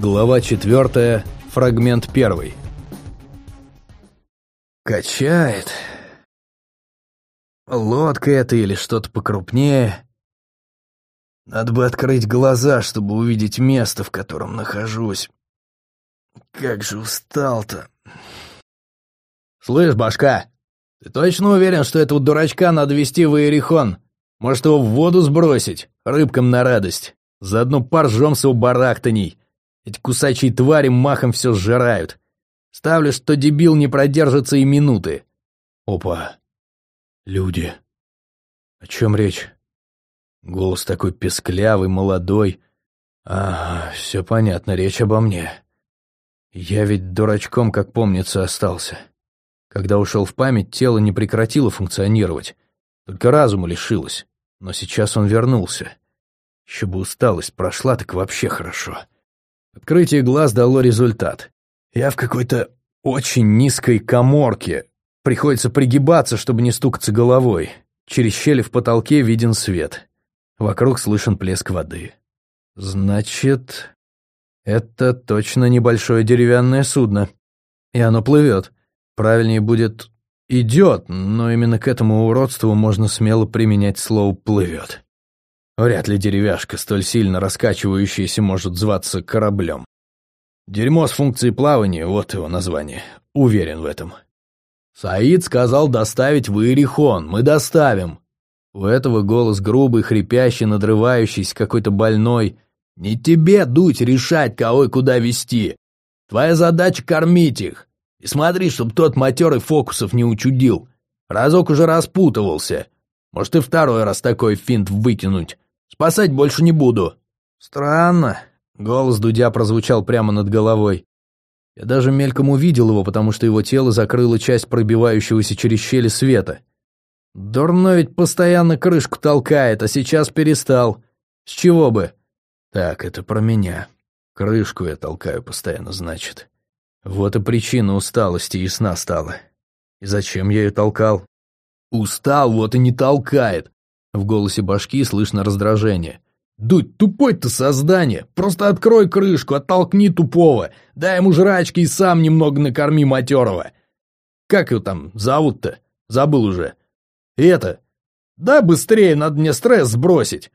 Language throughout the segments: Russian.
Глава 4, фрагмент 1. Качает. Лодка это или что-то покрупнее. Надо бы открыть глаза, чтобы увидеть место, в котором нахожусь. Как же устал-то. Слышь, башка, ты точно уверен, что этого дурачка надо вести в Иерихон? Может, его в воду сбросить, рыбкам на радость? Заодно поржемся у барахтаний. Эти кусачие твари махом все сжирают. Ставлю, что дебил не продержится и минуты. Опа. Люди. О чем речь? Голос такой песклявый, молодой. Ага, все понятно, речь обо мне. Я ведь дурачком, как помнится, остался. Когда ушел в память, тело не прекратило функционировать. Только разума лишилось. Но сейчас он вернулся. Еще бы усталость прошла, так вообще хорошо. Открытие глаз дало результат. Я в какой-то очень низкой коморке. Приходится пригибаться, чтобы не стукаться головой. Через щели в потолке виден свет. Вокруг слышен плеск воды. Значит, это точно небольшое деревянное судно. И оно плывет. Правильнее будет «идет», но именно к этому уродству можно смело применять слово «плывет». Вряд ли деревяшка, столь сильно раскачивающаяся, может зваться кораблем. Дерьмо с функцией плавания, вот его название. Уверен в этом. Саид сказал доставить в Иерихон. Мы доставим. У этого голос грубый, хрипящий, надрывающийся, какой-то больной. Не тебе дуть решать, кого и куда вести. Твоя задача кормить их. И смотри, чтоб тот матерый фокусов не учудил. Разок уже распутывался. Может и второй раз такой финт выкинуть. Спасать больше не буду». «Странно», — голос Дудя прозвучал прямо над головой. Я даже мельком увидел его, потому что его тело закрыло часть пробивающегося через щели света. Дурно ведь постоянно крышку толкает, а сейчас перестал. С чего бы? Так, это про меня. Крышку я толкаю постоянно, значит. Вот и причина усталости ясна стала. И зачем я ее толкал? Устал, вот и не толкает. В голосе башки слышно раздражение. «Дудь, тупой ты создание! Просто открой крышку, оттолкни тупого! Дай ему жрачки и сам немного накорми матерого! Как его там зовут-то? Забыл уже. И это... Да быстрее, надо мне стресс сбросить!»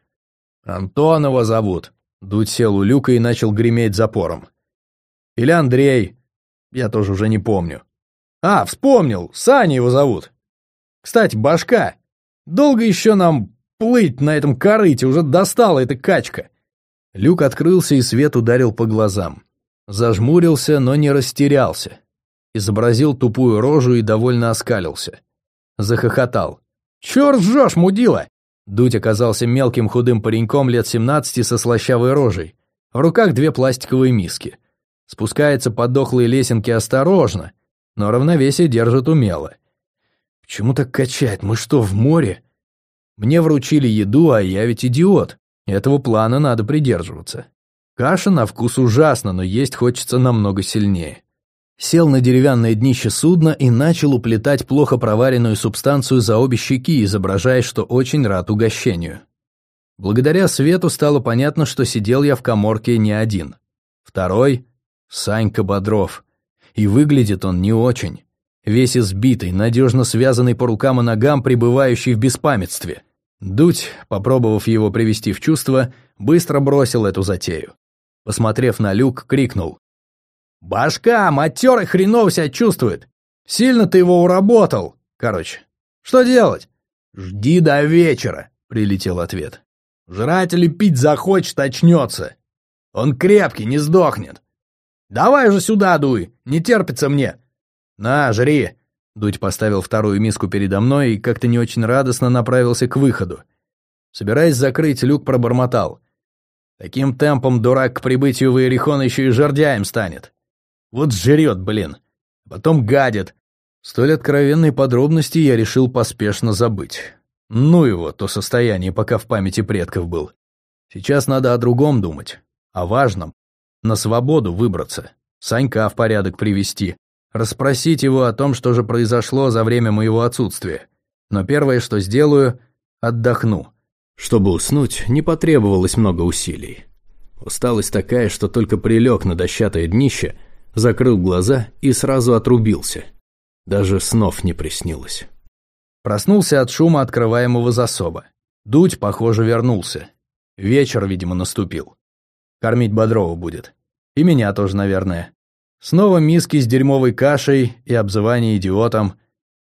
«Антонова зовут». Дудь сел у люка и начал греметь запором. «Или Андрей. Я тоже уже не помню. А, вспомнил, Саня его зовут. Кстати, башка, Долго еще нам плыть на этом корыте, уже достала эта качка. Люк открылся, и свет ударил по глазам. Зажмурился, но не растерялся. Изобразил тупую рожу и довольно оскалился. Захохотал. «Чё ржёшь, мудила?» Дудь оказался мелким худым пареньком лет семнадцати со слащавой рожей. В руках две пластиковые миски. Спускается по дохлой лесенке осторожно, но равновесие держит умело. Почему так качает? Мы что, в море? Мне вручили еду, а я ведь идиот. Этого плана надо придерживаться. Каша на вкус ужасна, но есть хочется намного сильнее. Сел на деревянное днище судна и начал уплетать плохо проваренную субстанцию за обе щеки, изображая, что очень рад угощению. Благодаря свету стало понятно, что сидел я в коморке не один. Второй — Санька Бодров. И выглядит он не очень весь избитый, надежно связанный по рукам и ногам, пребывающий в беспамятстве. Дудь, попробовав его привести в чувство, быстро бросил эту затею. Посмотрев на люк, крикнул. «Башка, матерый хреново себя чувствует! Сильно ты его уработал! Короче, что делать?» «Жди до вечера», — прилетел ответ. «Жрать или пить захочет, очнется. Он крепкий, не сдохнет. Давай же сюда дуй, не терпится мне. «На, жри!» Дудь поставил вторую миску передо мной и как-то не очень радостно направился к выходу. Собираясь закрыть люк, пробормотал. «Таким темпом дурак к прибытию в Иерихон еще и жердяем станет. Вот жрет, блин. Потом гадит». Столь откровенной подробности я решил поспешно забыть. Ну его, то состояние, пока в памяти предков был. Сейчас надо о другом думать, о важном. На свободу выбраться, Санька в порядок привести, расспросить его о том, что же произошло за время моего отсутствия. Но первое, что сделаю, отдохну. Чтобы уснуть, не потребовалось много усилий. Усталость такая, что только прилег на дощатое днище, закрыл глаза и сразу отрубился. Даже снов не приснилось. Проснулся от шума открываемого засоба. Дудь, похоже, вернулся. Вечер, видимо, наступил. Кормить Бодрова будет. И меня тоже, наверное. Снова миски с дерьмовой кашей и обзывание идиотом.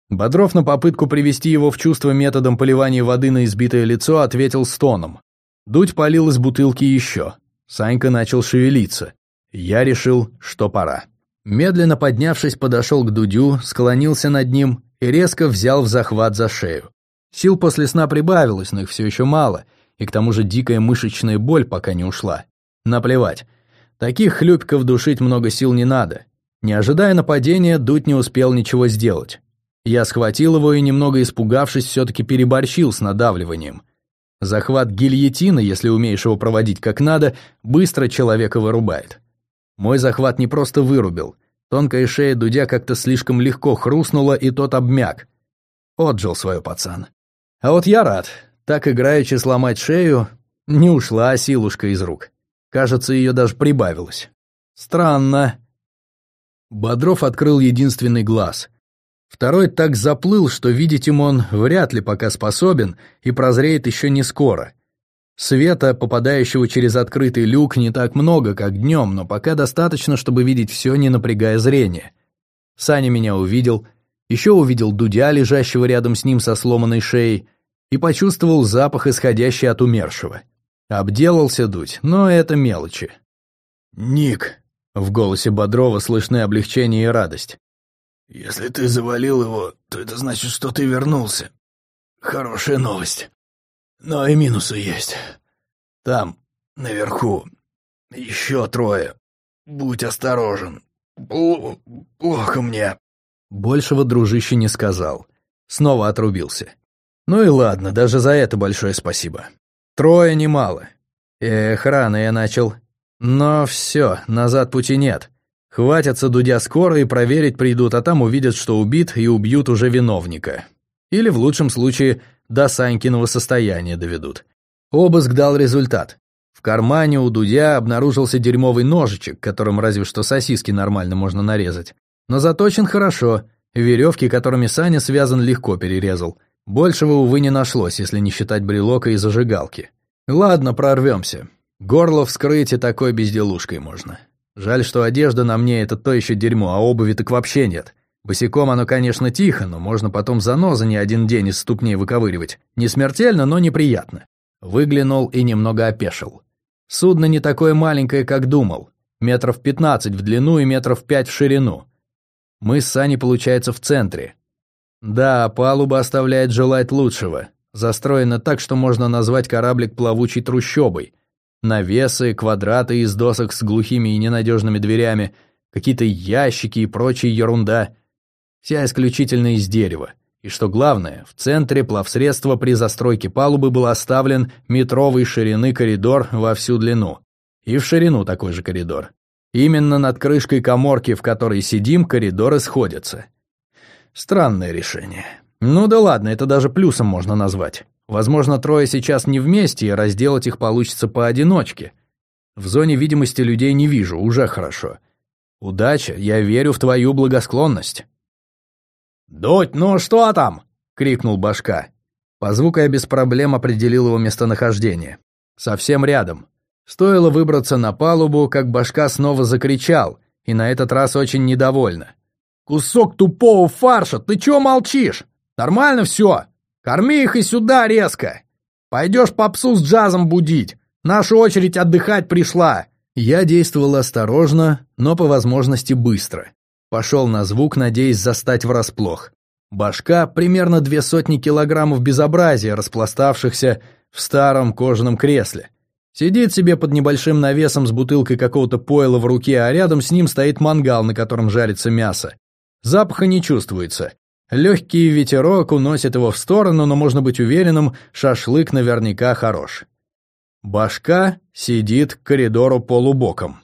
Бодров на попытку привести его в чувство методом поливания воды на избитое лицо ответил стоном. Дудь полил из бутылки еще. Санька начал шевелиться. Я решил, что пора. Медленно поднявшись, подошел к Дудю, склонился над ним и резко взял в захват за шею. Сил после сна прибавилось, но их все еще мало, и к тому же дикая мышечная боль пока не ушла. Наплевать. Таких хлюпиков душить много сил не надо. Не ожидая нападения, Дудь не успел ничего сделать. Я схватил его и, немного испугавшись, все-таки переборщил с надавливанием. Захват гильотина, если умеешь его проводить как надо, быстро человека вырубает. Мой захват не просто вырубил. Тонкая шея Дудя как-то слишком легко хрустнула, и тот обмяк. Отжил свой пацан. А вот я рад. Так играючи сломать шею, не ушла силушка из рук. Кажется, ее даже прибавилось. Странно. Бодров открыл единственный глаз. Второй так заплыл, что видеть им он вряд ли пока способен и прозреет еще не скоро. Света, попадающего через открытый люк, не так много, как днем, но пока достаточно, чтобы видеть все, не напрягая зрение. Саня меня увидел, еще увидел Дудя, лежащего рядом с ним со сломанной шеей, и почувствовал запах, исходящий от умершего. Обделался Дудь, но это мелочи. «Ник», — в голосе Бодрова слышны облегчение и радость. «Если ты завалил его, то это значит, что ты вернулся. Хорошая новость. Но и минусы есть. Там, наверху, еще трое. Будь осторожен. Плохо мне». Большего дружище не сказал. Снова отрубился. Ну и ладно, даже за это большое спасибо. Трое немало. Эх, рано я начал. Но все, назад пути нет. Хватятся Дудя скоро и проверить придут, а там увидят, что убит, и убьют уже виновника. Или в лучшем случае до Санькиного состояния доведут. Обыск дал результат. В кармане у Дудя обнаружился дерьмовый ножичек, которым разве что сосиски нормально можно нарезать. Но заточен хорошо, веревки, которыми Саня связан, легко перерезал. Большего, увы, не нашлось, если не считать брелока и зажигалки. Ладно, прорвемся. Горло вскрыть и такой безделушкой можно. Жаль, что одежда на мне — это то еще дерьмо, а обуви так вообще нет. Босиком оно, конечно, тихо, но можно потом заноза не один день из ступней выковыривать. Не смертельно, но неприятно. Выглянул и немного опешил. Судно не такое маленькое, как думал. Метров пятнадцать в длину и метров пять в ширину. Мы с Саней, получается, в центре. Да, палуба оставляет желать лучшего. Застроена так, что можно назвать кораблик плавучей трущобой. Навесы, квадраты из досок с глухими и ненадежными дверями, какие-то ящики и прочая ерунда. Вся исключительно из дерева. И что главное, в центре плавсредства при застройке палубы был оставлен метровой ширины коридор во всю длину. И в ширину такой же коридор. Именно над крышкой коморки, в которой сидим, коридоры сходятся. Странное решение. Ну да ладно, это даже плюсом можно назвать. Возможно, трое сейчас не вместе, и разделать их получится поодиночке. В зоне видимости людей не вижу, уже хорошо. Удача, я верю в твою благосклонность. «Дудь, ну что там?» — крикнул башка. По звуку я без проблем определил его местонахождение. Совсем рядом. Стоило выбраться на палубу, как башка снова закричал, и на этот раз очень недовольно. «Кусок тупого фарша, ты чего молчишь? Нормально все? Корми их и сюда резко! Пойдешь попсу с джазом будить, наша очередь отдыхать пришла!» Я действовал осторожно, но по возможности быстро. Пошел на звук, надеясь застать врасплох. Башка — примерно две сотни килограммов безобразия, распластавшихся в старом кожаном кресле. Сидит себе под небольшим навесом с бутылкой какого-то пойла в руке, а рядом с ним стоит мангал, на котором жарится мясо. Запаха не чувствуется. Легкий ветерок уносит его в сторону, но можно быть уверенным, шашлык наверняка хорош. Башка сидит к коридору полубоком.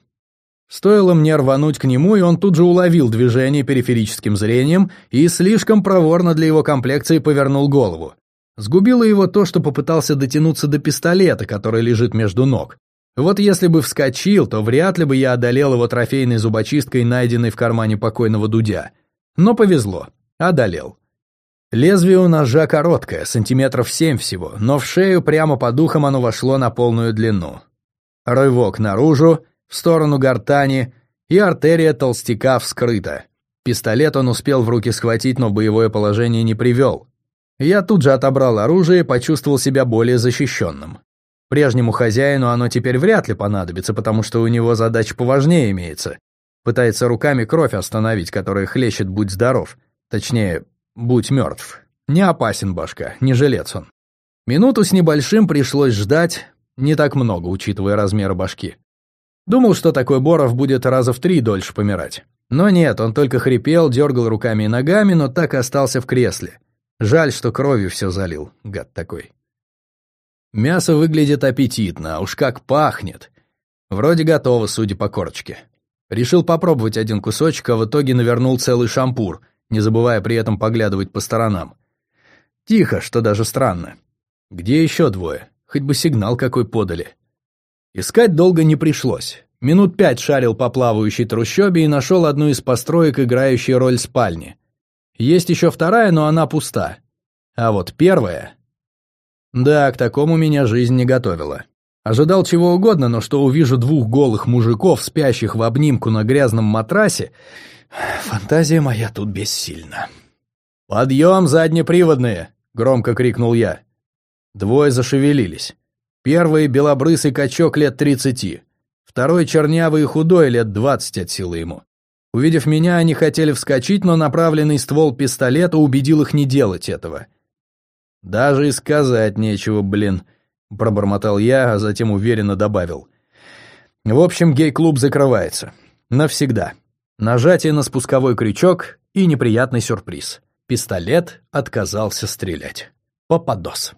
Стоило мне рвануть к нему, и он тут же уловил движение периферическим зрением и слишком проворно для его комплекции повернул голову. Сгубило его то, что попытался дотянуться до пистолета, который лежит между ног. Вот если бы вскочил, то вряд ли бы я одолел его трофейной зубочисткой, найденной в кармане покойного Дудя. Но повезло, одолел. Лезвие у ножа короткое, сантиметров семь всего, но в шею прямо по духам оно вошло на полную длину. Рывок наружу, в сторону гортани, и артерия толстяка вскрыта. Пистолет он успел в руки схватить, но боевое положение не привел. Я тут же отобрал оружие и почувствовал себя более защищенным. Прежнему хозяину оно теперь вряд ли понадобится, потому что у него задача поважнее имеется. Пытается руками кровь остановить, которая хлещет «Будь здоров». Точнее, «Будь мертв». Не опасен башка, не жилец он. Минуту с небольшим пришлось ждать, не так много, учитывая размеры башки. Думал, что такой Боров будет раза в три дольше помирать. Но нет, он только хрипел, дергал руками и ногами, но так и остался в кресле. Жаль, что кровью все залил, гад такой. Мясо выглядит аппетитно, а уж как пахнет. Вроде готово, судя по корочке. Решил попробовать один кусочек, а в итоге навернул целый шампур, не забывая при этом поглядывать по сторонам. Тихо, что даже странно. Где еще двое? Хоть бы сигнал какой подали. Искать долго не пришлось. Минут пять шарил по плавающей трущобе и нашел одну из построек, играющей роль спальни. Есть еще вторая, но она пуста. А вот первая да, к такому меня жизнь не готовила. Ожидал чего угодно, но что увижу двух голых мужиков, спящих в обнимку на грязном матрасе, фантазия моя тут бессильна. «Подъем, заднеприводные!» — громко крикнул я. Двое зашевелились. Первый — белобрысый качок лет тридцати. Второй — чернявый и худой, лет двадцать от силы ему. Увидев меня, они хотели вскочить, но направленный ствол пистолета убедил их не делать этого — «Даже и сказать нечего, блин», — пробормотал я, а затем уверенно добавил. «В общем, гей-клуб закрывается. Навсегда. Нажатие на спусковой крючок и неприятный сюрприз. Пистолет отказался стрелять. Попадос».